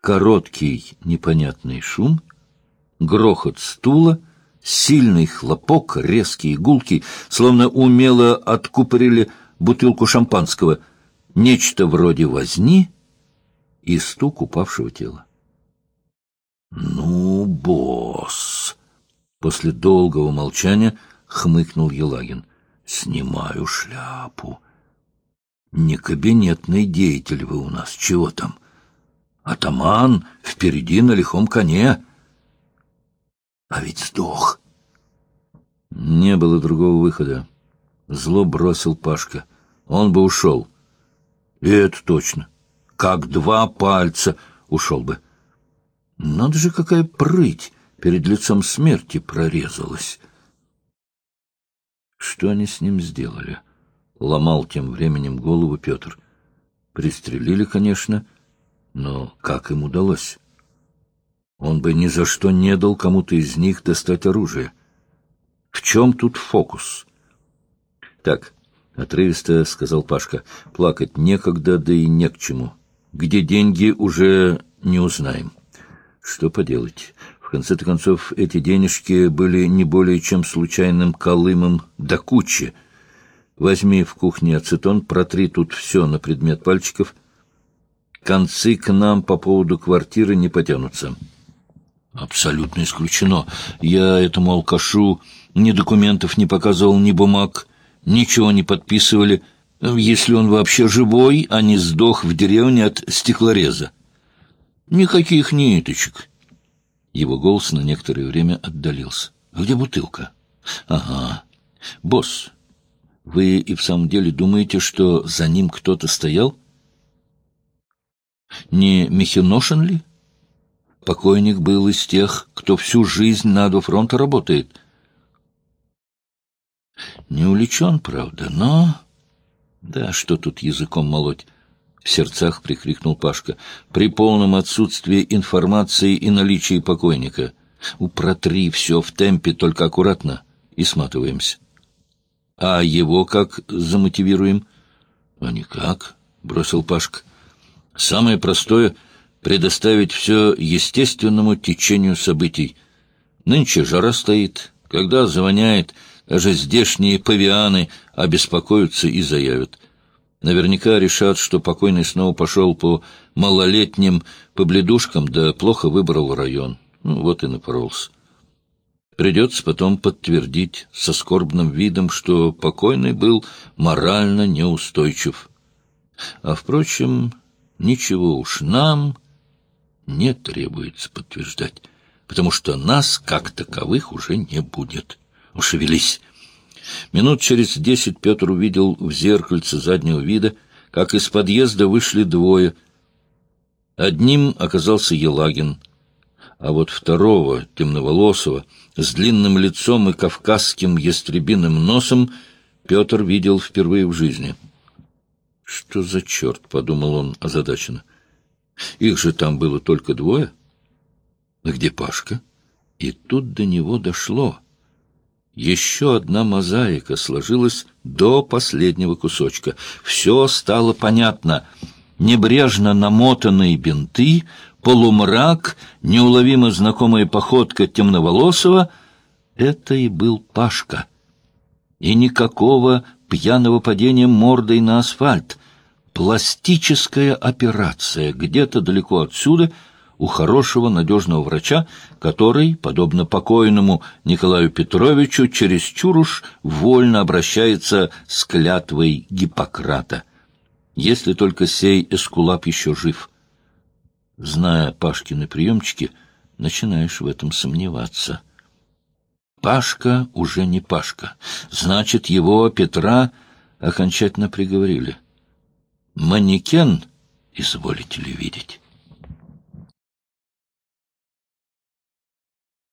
Короткий непонятный шум, грохот стула, сильный хлопок, резкий гулкий, словно умело откупорили бутылку шампанского, нечто вроде возни и стук упавшего тела. «Ну, босс!» После долгого молчания хмыкнул Елагин. «Снимаю шляпу. Не кабинетный деятель вы у нас, чего там? Атаман впереди на лихом коне. А ведь сдох». Не было другого выхода. Зло бросил Пашка. Он бы ушел. И это точно. Как два пальца ушел бы. Надо же, какая прыть перед лицом смерти прорезалась. Что они с ним сделали? Ломал тем временем голову Петр. Пристрелили, конечно, но как им удалось? Он бы ни за что не дал кому-то из них достать оружие. В чем тут фокус? Так, отрывисто сказал Пашка, плакать некогда, да и не к чему. Где деньги, уже не узнаем. Что поделать? В конце-то концов, эти денежки были не более чем случайным колымом до кучи. Возьми в кухне ацетон, протри тут все на предмет пальчиков. Концы к нам по поводу квартиры не потянутся. Абсолютно исключено. Я этому алкашу ни документов не показывал, ни бумаг, ничего не подписывали, если он вообще живой, а не сдох в деревне от стеклореза. Никаких ниточек. Его голос на некоторое время отдалился. Где бутылка? Ага. Босс, вы и в самом деле думаете, что за ним кто-то стоял? Не Михиношин ли? Покойник был из тех, кто всю жизнь на два фронта работает. Не увлечен, правда, но... Да, что тут языком молоть? — в сердцах прикрикнул Пашка. «При полном отсутствии информации и наличии покойника. Упротри все в темпе, только аккуратно, и сматываемся». «А его как замотивируем?» «А никак», — бросил Пашка. «Самое простое — предоставить все естественному течению событий. Нынче жара стоит. Когда завоняет, даже здешние павианы обеспокоятся и заявят — Наверняка решат, что покойный снова пошел по малолетним побледушкам, да плохо выбрал район. Ну, вот и напоролся. Придется потом подтвердить со скорбным видом, что покойный был морально неустойчив. А, впрочем, ничего уж нам не требуется подтверждать, потому что нас, как таковых, уже не будет. Ушевелись! Минут через десять Петр увидел в зеркальце заднего вида, как из подъезда вышли двое. Одним оказался Елагин, а вот второго, темноволосого, с длинным лицом и кавказским ястребиным носом, Петр видел впервые в жизни. «Что за черт?» — подумал он озадаченно. «Их же там было только двое. А где Пашка?» И тут до него дошло — еще одна мозаика сложилась до последнего кусочка. Все стало понятно. Небрежно намотанные бинты, полумрак, неуловимо знакомая походка темноволосого — это и был Пашка. И никакого пьяного падения мордой на асфальт. Пластическая операция где-то далеко отсюда — у хорошего надежного врача, который, подобно покойному Николаю Петровичу, чересчур уж вольно обращается с клятвой Гиппократа. Если только сей эскулап еще жив. Зная Пашкины приемчики, начинаешь в этом сомневаться. Пашка уже не Пашка. Значит, его, Петра, окончательно приговорили. Манекен, изволите ли видеть?